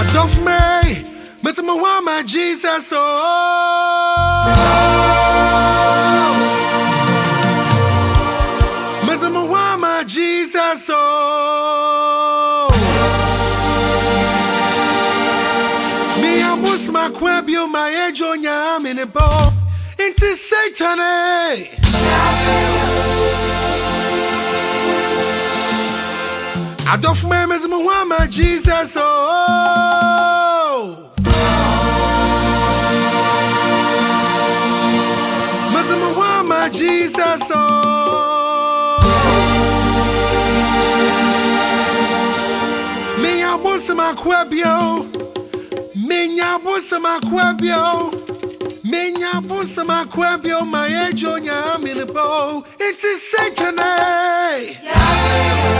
Adolf May, Mr. Muhammad Jesus, oh. Mr. Muhammad Jesus, oh. Me abus ma kwebio ma ejo nya me ne bo. Inti May, Mr. Muhammad Jesus, oh. Mr. Muhammad Jesus, oh. Minha bolsa maquabio. Minha bolsa maquabio. Minha bolsa maquabio. My age on your minable. It's a Satan. eh? Mas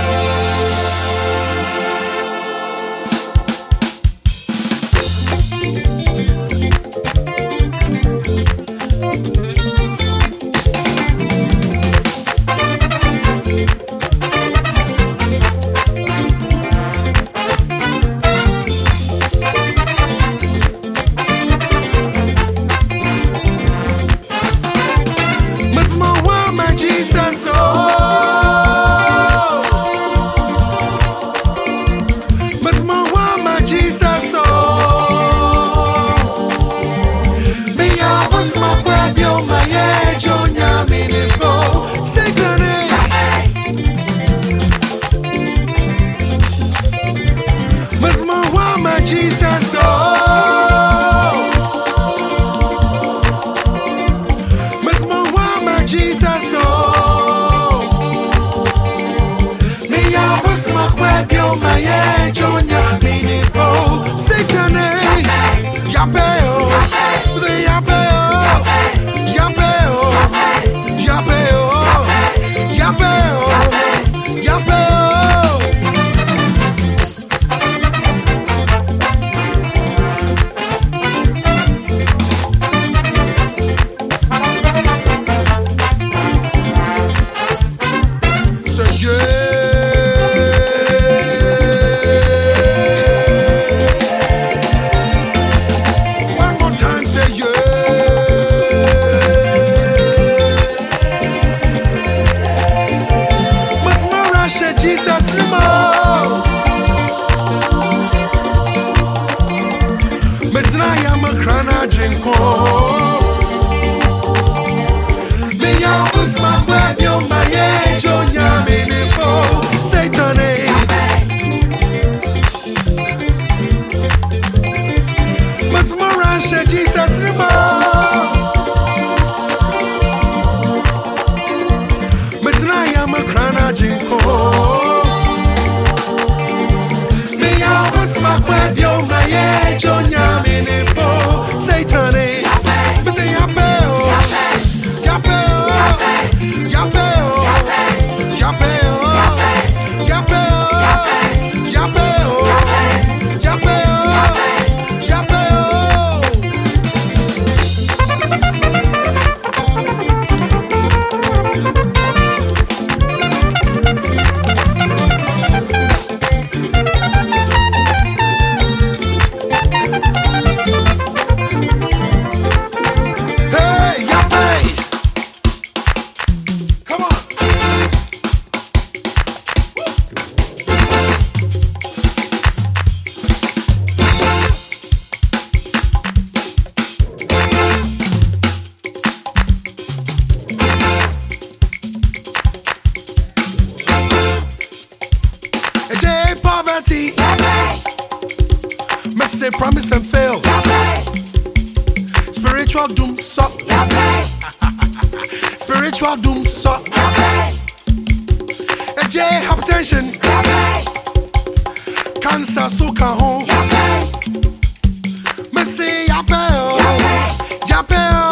Mwebyo maye, jonya minipo Sejane, yapeyo krana jinko. Say promise and fail. Spiritual doom suck. Spiritual doom suck. J hypertension. Cancer so can home. Me say yape oh. Yape oh.